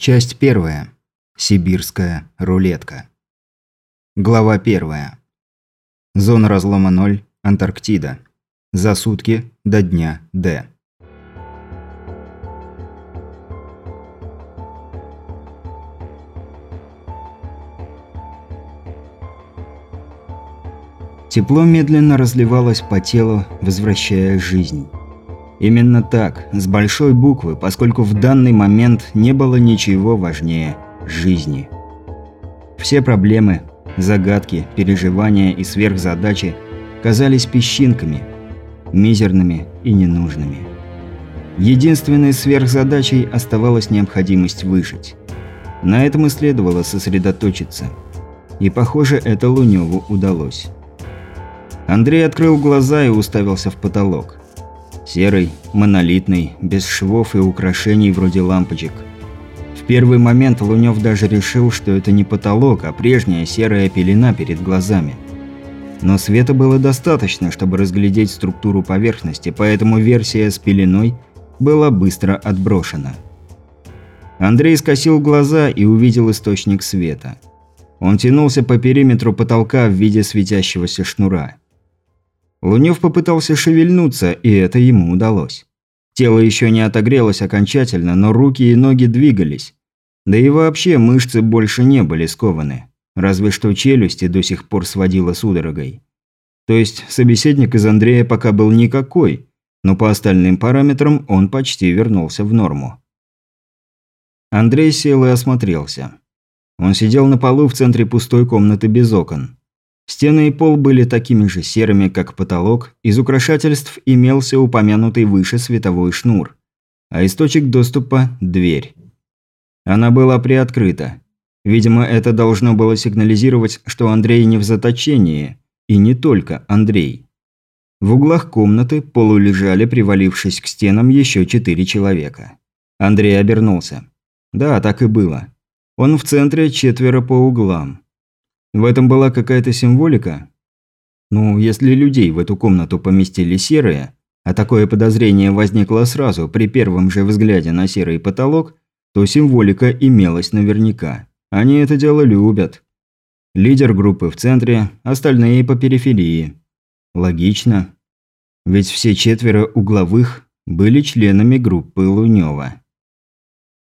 Часть первая. Сибирская рулетка. Глава первая. Зона разлома 0. Антарктида. За сутки до дня Д. Тепло медленно разливалось по телу, возвращая жизнь. Именно так, с большой буквы, поскольку в данный момент не было ничего важнее жизни. Все проблемы, загадки, переживания и сверхзадачи казались песчинками, мизерными и ненужными. Единственной сверхзадачей оставалась необходимость выжить. На этом и следовало сосредоточиться. И похоже, это Лунёву удалось. Андрей открыл глаза и уставился в потолок. Серый, монолитный, без швов и украшений вроде лампочек. В первый момент Лунёв даже решил, что это не потолок, а прежняя серая пелена перед глазами. Но света было достаточно, чтобы разглядеть структуру поверхности, поэтому версия с пеленой была быстро отброшена. Андрей скосил глаза и увидел источник света. Он тянулся по периметру потолка в виде светящегося шнура. Лунев попытался шевельнуться, и это ему удалось. Тело еще не отогрелось окончательно, но руки и ноги двигались. Да и вообще мышцы больше не были скованы. Разве что челюсти до сих пор сводило судорогой. То есть собеседник из Андрея пока был никакой, но по остальным параметрам он почти вернулся в норму. Андрей сел и осмотрелся. Он сидел на полу в центре пустой комнаты без окон. Стены и пол были такими же серыми, как потолок, из украшательств имелся упомянутый выше световой шнур, а источник доступа – дверь. Она была приоткрыта. Видимо, это должно было сигнализировать, что Андрей не в заточении, и не только Андрей. В углах комнаты полулежали, привалившись к стенам, еще четыре человека. Андрей обернулся. Да, так и было. Он в центре, четверо по углам. В этом была какая-то символика? Ну, если людей в эту комнату поместили серые, а такое подозрение возникло сразу при первом же взгляде на серый потолок, то символика имелась наверняка. Они это дело любят. Лидер группы в центре, остальные по периферии. Логично. Ведь все четверо угловых были членами группы Лунёва.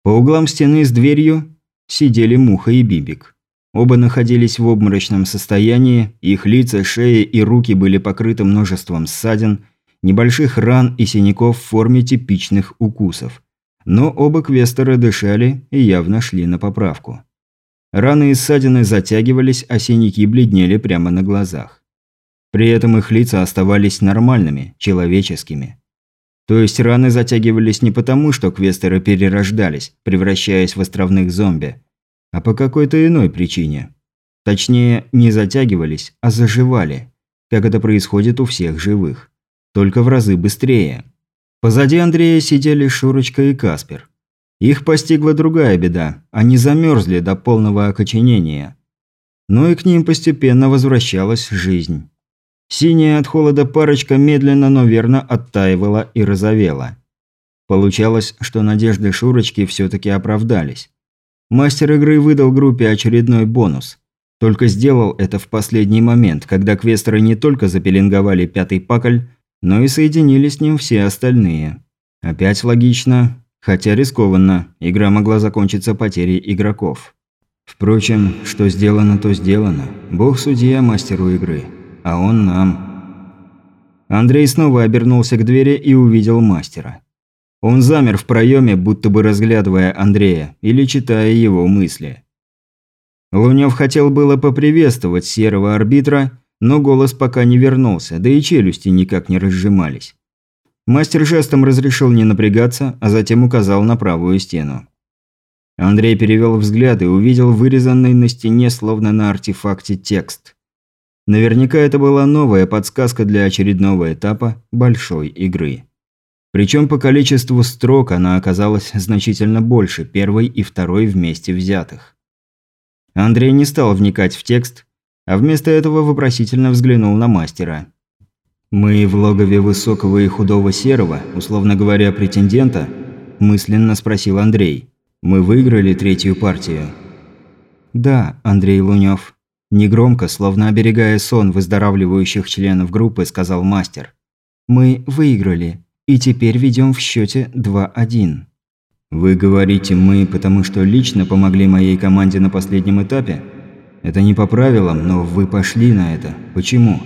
По углам стены с дверью сидели Муха и Бибик. Оба находились в обморочном состоянии, их лица, шеи и руки были покрыты множеством ссадин, небольших ран и синяков в форме типичных укусов. Но оба квестера дышали и явно шли на поправку. Раны и ссадины затягивались, а синяки бледнели прямо на глазах. При этом их лица оставались нормальными, человеческими. То есть раны затягивались не потому, что квестеры перерождались, превращаясь в островных зомби, а по какой-то иной причине. Точнее, не затягивались, а заживали, как это происходит у всех живых. Только в разы быстрее. Позади Андрея сидели Шурочка и Каспер. Их постигла другая беда, они замерзли до полного окоченения. Но и к ним постепенно возвращалась жизнь. Синяя от холода парочка медленно, но верно оттаивала и розовела. Получалось, что надежды Шурочки все-таки оправдались. Мастер игры выдал группе очередной бонус. Только сделал это в последний момент, когда квестеры не только запеленговали пятый пакль, но и соединили с ним все остальные. Опять логично, хотя рискованно, игра могла закончиться потерей игроков. Впрочем, что сделано, то сделано. Бог судья мастеру игры, а он нам. Андрей снова обернулся к двери и увидел мастера. Он замер в проеме, будто бы разглядывая Андрея или читая его мысли. Лунев хотел было поприветствовать серого арбитра, но голос пока не вернулся, да и челюсти никак не разжимались. Мастер жестом разрешил не напрягаться, а затем указал на правую стену. Андрей перевел взгляд и увидел вырезанный на стене, словно на артефакте, текст. Наверняка это была новая подсказка для очередного этапа большой игры. Причем по количеству строк она оказалась значительно больше первой и второй вместе взятых. Андрей не стал вникать в текст, а вместо этого вопросительно взглянул на мастера. «Мы в логове высокого и худого серого, условно говоря, претендента?» – мысленно спросил Андрей. Мы выиграли третью партию. Да, Андрей Лунёв. Негромко, словно оберегая сон выздоравливающих членов группы, сказал мастер. Мы выиграли, и теперь ведем в счете 2-1. Вы говорите «мы», потому что лично помогли моей команде на последнем этапе? Это не по правилам, но вы пошли на это. Почему?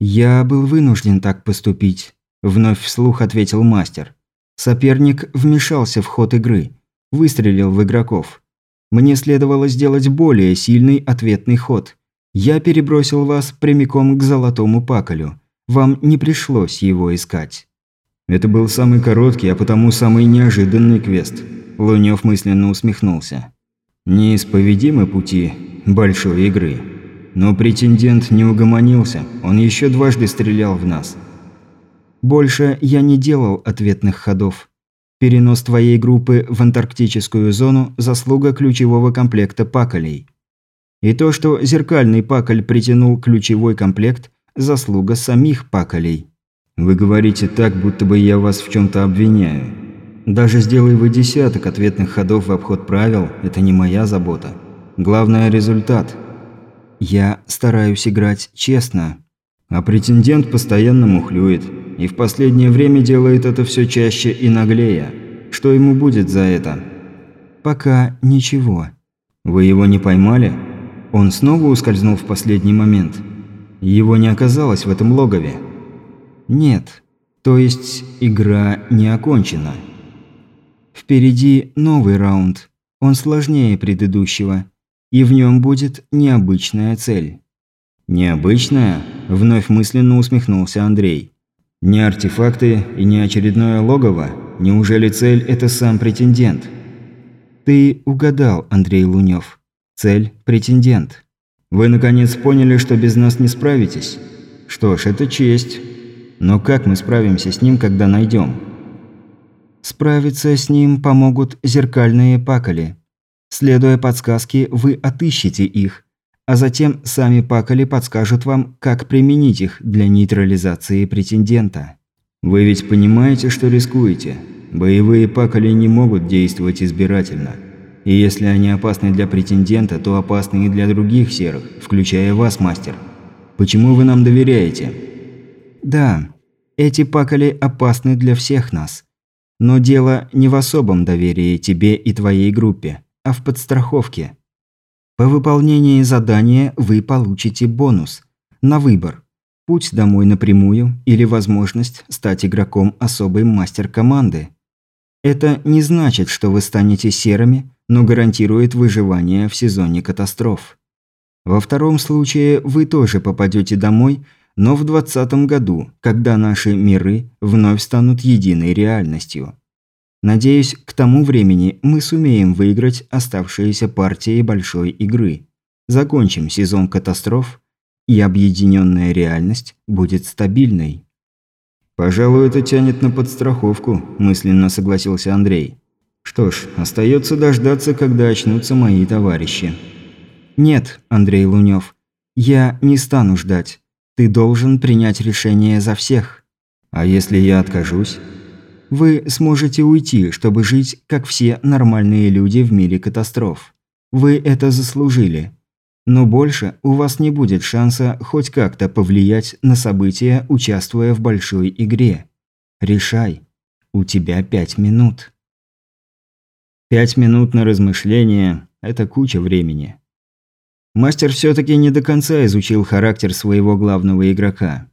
Я был вынужден так поступить, вновь вслух ответил мастер. Соперник вмешался в ход игры, выстрелил в игроков. Мне следовало сделать более сильный ответный ход. Я перебросил вас прямиком к золотому паколю. Вам не пришлось его искать. Это был самый короткий, а потому самый неожиданный квест. Лунёв мысленно усмехнулся. Неисповедимы пути большой игры. Но претендент не угомонился, он еще дважды стрелял в нас. Больше я не делал ответных ходов. Перенос твоей группы в антарктическую зону – заслуга ключевого комплекта паколей. И то, что зеркальный паколь притянул ключевой комплект – заслуга самих паколей. Вы говорите так, будто бы я вас в чем то обвиняю. Даже сделай вы десяток ответных ходов в обход правил – это не моя забота. Главное – результат. Я стараюсь играть честно. А претендент постоянно мухлюет – и в последнее время делает это все чаще и наглее. Что ему будет за это? Пока ничего. Вы его не поймали? Он снова ускользнул в последний момент. Его не оказалось в этом логове. Нет. То есть игра не окончена. Впереди новый раунд. Он сложнее предыдущего. И в нем будет необычная цель. «Необычная?» – вновь мысленно усмехнулся Андрей. Не артефакты и не очередное логово? Неужели цель – это сам претендент? Ты угадал, Андрей Лунёв. Цель – претендент. Вы наконец поняли, что без нас не справитесь? Что ж, это честь. Но как мы справимся с ним, когда найдем? Справиться с ним помогут зеркальные пакали. Следуя подсказке, вы отыщете их а затем сами пакали подскажут вам, как применить их для нейтрализации претендента. Вы ведь понимаете, что рискуете. Боевые пакали не могут действовать избирательно. И если они опасны для претендента, то опасны и для других серых, включая вас, мастер. Почему вы нам доверяете? Да, эти пакали опасны для всех нас. Но дело не в особом доверии тебе и твоей группе, а в подстраховке. По выполнении задания вы получите бонус. На выбор. Путь домой напрямую или возможность стать игроком особой мастер-команды. Это не значит, что вы станете серыми, но гарантирует выживание в сезоне катастроф. Во втором случае вы тоже попадете домой, но в 2020 году, когда наши миры вновь станут единой реальностью. Надеюсь, к тому времени мы сумеем выиграть оставшиеся партии большой игры. Закончим сезон катастроф, и объединенная реальность будет стабильной. «Пожалуй, это тянет на подстраховку», – мысленно согласился Андрей. «Что ж, остается дождаться, когда очнутся мои товарищи». «Нет, Андрей Лунёв, я не стану ждать. Ты должен принять решение за всех». «А если я откажусь?» Вы сможете уйти, чтобы жить, как все нормальные люди в мире катастроф. Вы это заслужили. Но больше у вас не будет шанса хоть как-то повлиять на события, участвуя в большой игре. Решай. У тебя пять минут. Пять минут на размышление – это куча времени. Мастер все-таки не до конца изучил характер своего главного игрока.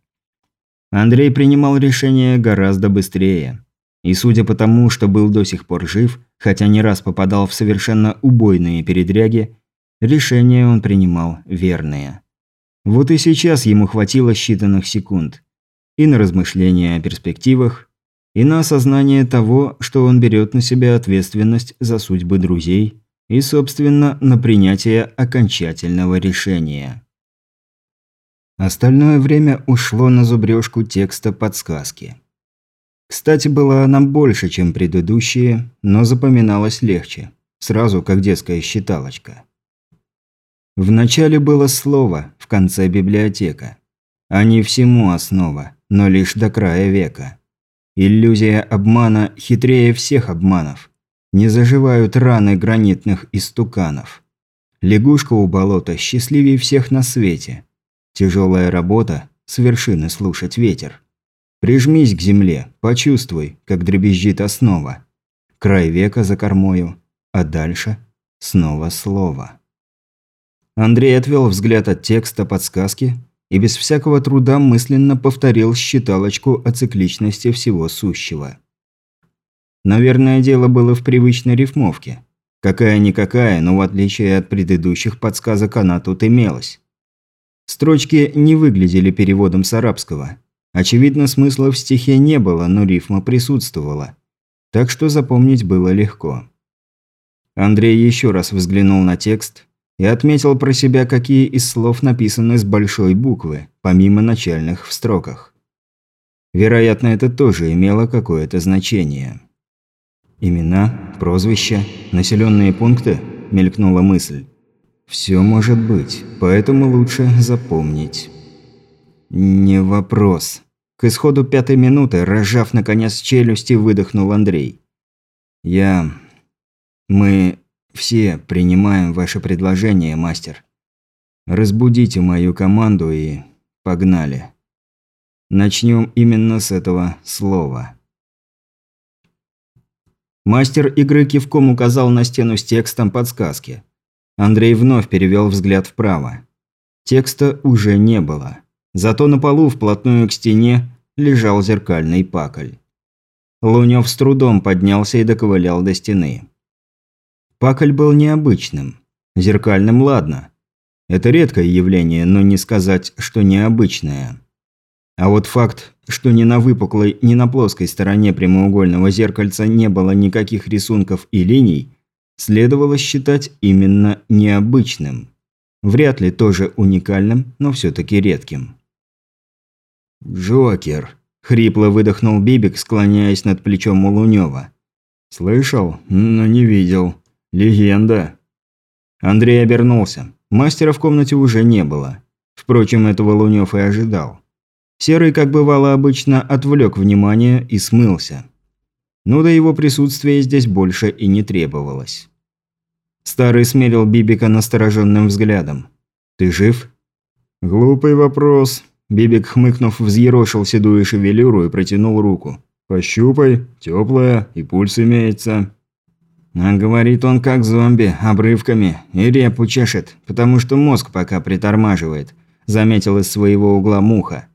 Андрей принимал решение гораздо быстрее. И судя по тому, что был до сих пор жив, хотя не раз попадал в совершенно убойные передряги, решения он принимал верные. Вот и сейчас ему хватило считанных секунд. И на размышления о перспективах, и на осознание того, что он берет на себя ответственность за судьбы друзей, и, собственно, на принятие окончательного решения. Остальное время ушло на зубрежку текста подсказки. Кстати, была она больше, чем предыдущие, но запоминалась легче. Сразу, как детская считалочка. В начале было слово, в конце библиотека. Не всему основа, но лишь до края века. Иллюзия обмана хитрее всех обманов. Не заживают раны гранитных истуканов. Лягушка у болота счастливее всех на свете. Тяжелая работа – с вершины слушать ветер. Прижмись к земле, почувствуй, как дребезжит основа. Край века за кормою, а дальше снова слово. Андрей отвел взгляд от текста подсказки и без всякого труда мысленно повторил считалочку о цикличности всего сущего. Наверное, дело было в привычной рифмовке. Какая-никакая, но в отличие от предыдущих подсказок она тут имелась. Строчки не выглядели переводом с арабского. Очевидно, смысла в стихе не было, но рифма присутствовала. Так что запомнить было легко. Андрей еще раз взглянул на текст и отметил про себя, какие из слов написаны с большой буквы, помимо начальных в строках. Вероятно, это тоже имело какое-то значение. «Имена, прозвища, населенные пункты?» – мелькнула мысль. «Все может быть, поэтому лучше запомнить». «Не вопрос». К исходу пятой минуты, разжав наконец челюсти, выдохнул Андрей. «Я... Мы все принимаем ваше предложение, мастер. Разбудите мою команду и... погнали. Начнем именно с этого слова». Мастер игры кивком указал на стену с текстом подсказки. Андрей вновь перевел взгляд вправо. Текста уже не было. Зато на полу вплотную к стене лежал зеркальный пакль. Лунёв с трудом поднялся и доковылял до стены. Пакль был необычным. Зеркальным ладно. Это редкое явление, но не сказать, что необычное. А вот факт, что ни на выпуклой, ни на плоской стороне прямоугольного зеркальца не было никаких рисунков и линий, следовало считать именно необычным. Вряд ли тоже уникальным, но все-таки редким. «Джокер», – хрипло выдохнул Бибик, склоняясь над плечом Улунёва. «Слышал, но не видел. Легенда». Андрей обернулся. Мастера в комнате уже не было. Впрочем, этого Лунёв и ожидал. Серый, как бывало обычно, отвлек внимание и смылся. Но до его присутствия здесь больше и не требовалось. Старый смерил Бибика настороженным взглядом. «Ты жив?» «Глупый вопрос». Бибик, хмыкнув, взъерошил седую шевелюру и протянул руку. «Пощупай, теплая, и пульс имеется». А говорит он как зомби, обрывками, и репу чешет, потому что мозг пока притормаживает, заметил из своего угла муха.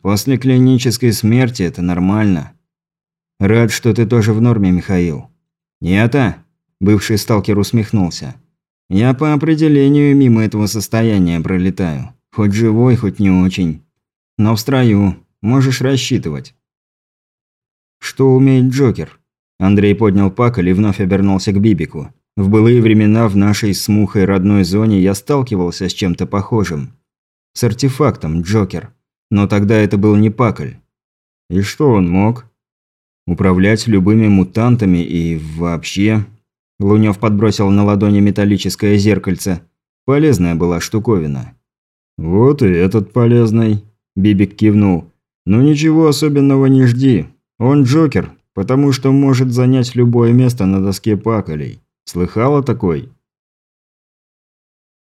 После клинической смерти это нормально. Рад, что ты тоже в норме, Михаил. Я-то Бывший сталкер усмехнулся. «Я по определению мимо этого состояния пролетаю. Хоть живой, хоть не очень. Но в строю. Можешь рассчитывать». «Что умеет Джокер?» Андрей поднял паколь и вновь обернулся к Бибику. В былые времена в нашей с родной зоне я сталкивался с чем-то похожим. С артефактом Джокер. Но тогда это был не паколь. И что он мог? Управлять любыми мутантами и вообще... Лунёв подбросил на ладони металлическое зеркальце. Полезная была штуковина. «Вот и этот полезный», – Бибик кивнул. «Но ничего особенного не жди. Он Джокер, потому что может занять любое место на доске паколей. Слыхала такой?»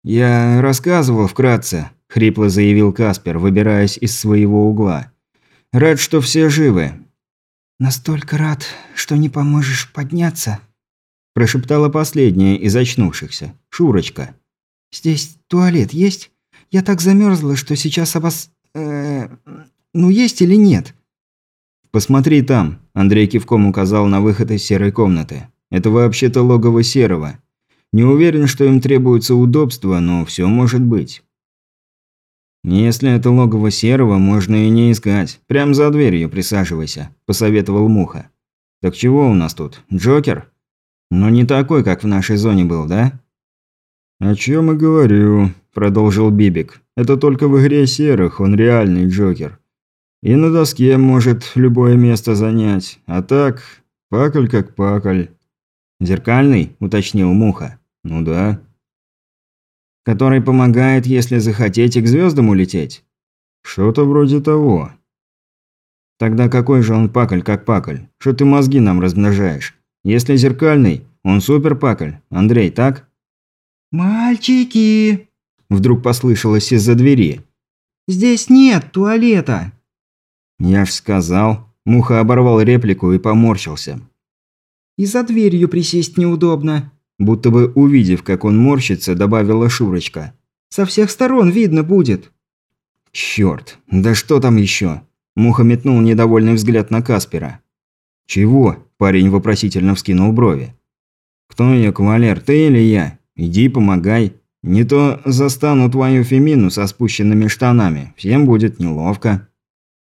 «Я рассказывал вкратце», – хрипло заявил Каспер, выбираясь из своего угла. «Рад, что все живы». «Настолько рад, что не поможешь подняться», Прошептала последняя из очнувшихся. Шурочка. «Здесь туалет есть? Я так замерзла, что сейчас обос... Э, ну, есть или нет?» «Посмотри там», – Андрей кивком указал на выход из серой комнаты. «Это вообще-то логово серого. Не уверен, что им требуется удобство, но все может быть». «Если это логово серого, можно и не искать. Прям за дверью присаживайся», – посоветовал Муха. «Так чего у нас тут? Джокер?» Но не такой, как в нашей зоне был, да?» «О чем и говорю», – продолжил Бибик. «Это только в игре серых, он реальный Джокер. И на доске может любое место занять. А так, пакль как пакль». «Зеркальный?» – уточнил Муха. «Ну да». «Который помогает, если захотеть, и к звездам улететь?» «Что-то вроде того». «Тогда какой же он пакль как пакль? Что ты мозги нам размножаешь? Если зеркальный, Он супер пакль. Андрей, так?» «Мальчики!» Вдруг послышалось из-за двери. «Здесь нет туалета!» «Я ж сказал». Муха оборвал реплику и поморщился. «И за дверью присесть неудобно», будто бы увидев, как он морщится, добавила Шурочка. «Со всех сторон видно будет». «Чёрт, да что там еще? Муха метнул недовольный взгляд на Каспера. «Чего?» – парень вопросительно вскинул брови. «Кто я, кавалер, ты или я? Иди помогай. Не то застану твою Фемину со спущенными штанами. Всем будет неловко».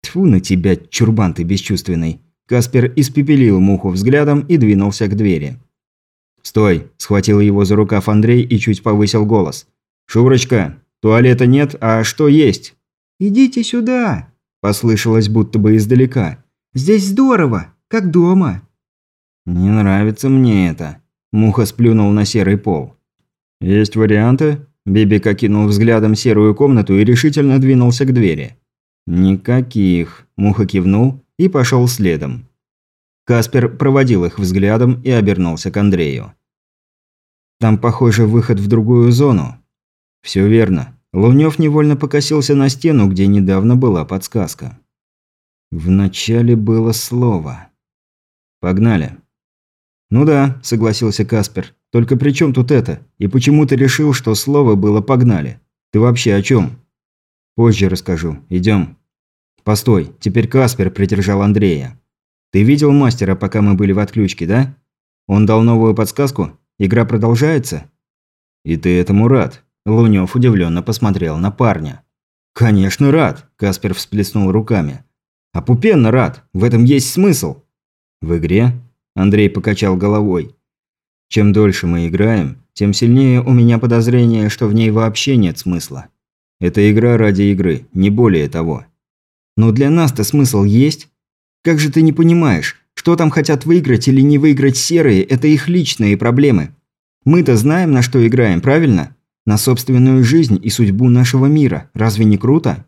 Тьфу на тебя, чурбан ты бесчувственный. Каспер испепелил муху взглядом и двинулся к двери. «Стой!» – схватил его за рукав Андрей и чуть повысил голос. «Шурочка, туалета нет, а что есть?» «Идите сюда!» – послышалось будто бы издалека. «Здесь здорово, как дома!» «Не нравится мне это», – Муха сплюнул на серый пол. «Есть варианты?» Бибик окинул взглядом серую комнату и решительно двинулся к двери. «Никаких», – Муха кивнул и пошел следом. Каспер проводил их взглядом и обернулся к Андрею. «Там, похоже, выход в другую зону». «Все верно». Лунёв невольно покосился на стену, где недавно была подсказка. Вначале было слово. «Погнали». «Ну да», – согласился Каспер. «Только при чем тут это? И почему ты решил, что слово было «погнали»? Ты вообще о чем? «Позже расскажу. Идем. «Постой, теперь Каспер придержал Андрея. Ты видел мастера, пока мы были в отключке, да? Он дал новую подсказку? Игра продолжается?» «И ты этому рад?» Лунёв удивленно посмотрел на парня. «Конечно рад!» – Каспер всплеснул руками. «Опупенно рад! В этом есть смысл!» «В игре?» – Андрей покачал головой. «Чем дольше мы играем, тем сильнее у меня подозрение, что в ней вообще нет смысла. Это игра ради игры, не более того. Но для нас-то смысл есть. Как же ты не понимаешь, что там хотят выиграть или не выиграть серые – это их личные проблемы. Мы-то знаем, на что играем, правильно? На собственную жизнь и судьбу нашего мира. Разве не круто?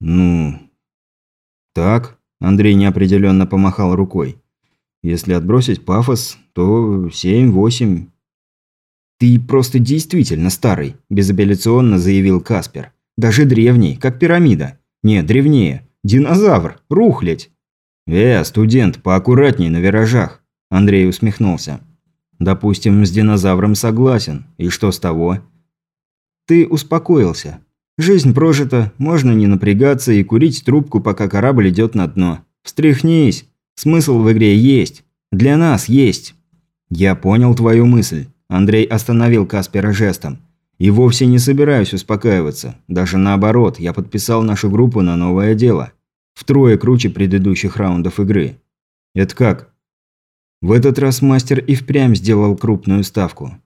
Ну... Так, Андрей неопределенно помахал рукой. Если отбросить пафос, то семь-восемь. «Ты просто действительно старый», – безапелляционно заявил Каспер. «Даже древний, как пирамида. Не, древнее. Динозавр. Рухлядь». «Э, студент, поаккуратней на виражах», – Андрей усмехнулся. «Допустим, с динозавром согласен. И что с того?» «Ты успокоился. Жизнь прожита, можно не напрягаться и курить трубку, пока корабль идет на дно. Встряхнись. Смысл в игре есть. Для нас есть». «Я понял твою мысль. Андрей остановил Каспера жестом. «И вовсе не собираюсь успокаиваться. Даже наоборот, я подписал нашу группу на новое дело. Втрое круче предыдущих раундов игры. Это как?» В этот раз мастер и впрямь сделал крупную ставку.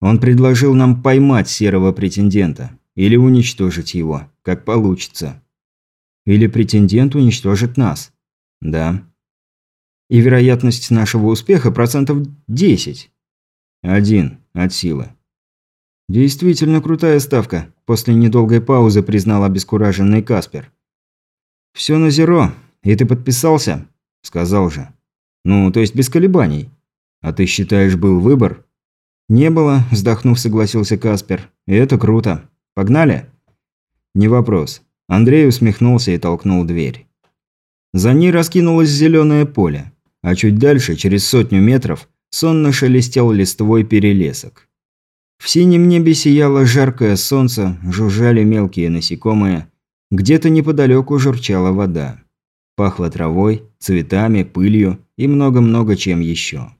Он предложил нам поймать серого претендента. Или уничтожить его, как получится. Или претендент уничтожит нас. Да. И вероятность нашего успеха процентов 10. Один. От силы. Действительно крутая ставка, после недолгой паузы признал обескураженный Каспер. Все на зеро. И ты подписался? Сказал же. Ну, то есть без колебаний. А ты считаешь, был выбор? Не было, вздохнув, согласился Каспер. И это круто. Погнали? Не вопрос. Андрей усмехнулся и толкнул дверь. За ней раскинулось зеленое поле, а чуть дальше, через сотню метров, сонно шелестел листвой перелесок. В синем небе сияло жаркое солнце, жужжали мелкие насекомые. Где-то неподалеку журчала вода. Пахло травой, цветами, пылью и много-много чем еще.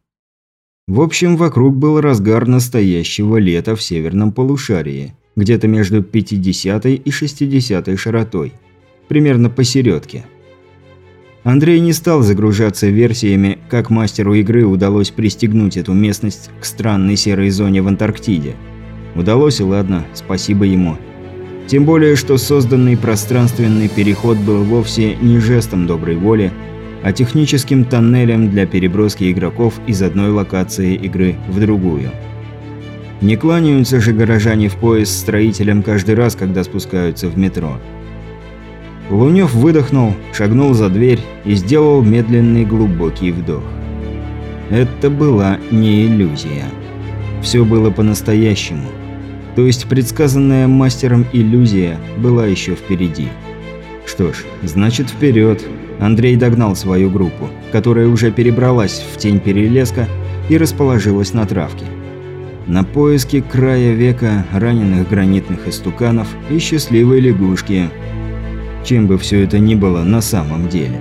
В общем, вокруг был разгар настоящего лета в северном полушарии, где-то между 50 и 60 широтой, примерно посередке. Андрей не стал загружаться версиями, как мастеру игры удалось пристегнуть эту местность к странной серой зоне в Антарктиде. Удалось и ладно, спасибо ему. Тем более, что созданный пространственный переход был вовсе не жестом доброй воли, а техническим тоннелем для переброски игроков из одной локации игры в другую. Не кланяются же горожане в пояс строителям каждый раз, когда спускаются в метро. Лунёв выдохнул, шагнул за дверь и сделал медленный глубокий вдох. Это была не иллюзия. Все было по-настоящему. То есть предсказанная мастером иллюзия была еще впереди. Что ж, значит вперед. Андрей догнал свою группу, которая уже перебралась в тень перелеска и расположилась на травке. На поиски края века раненых гранитных истуканов и счастливой лягушки. Чем бы все это ни было на самом деле.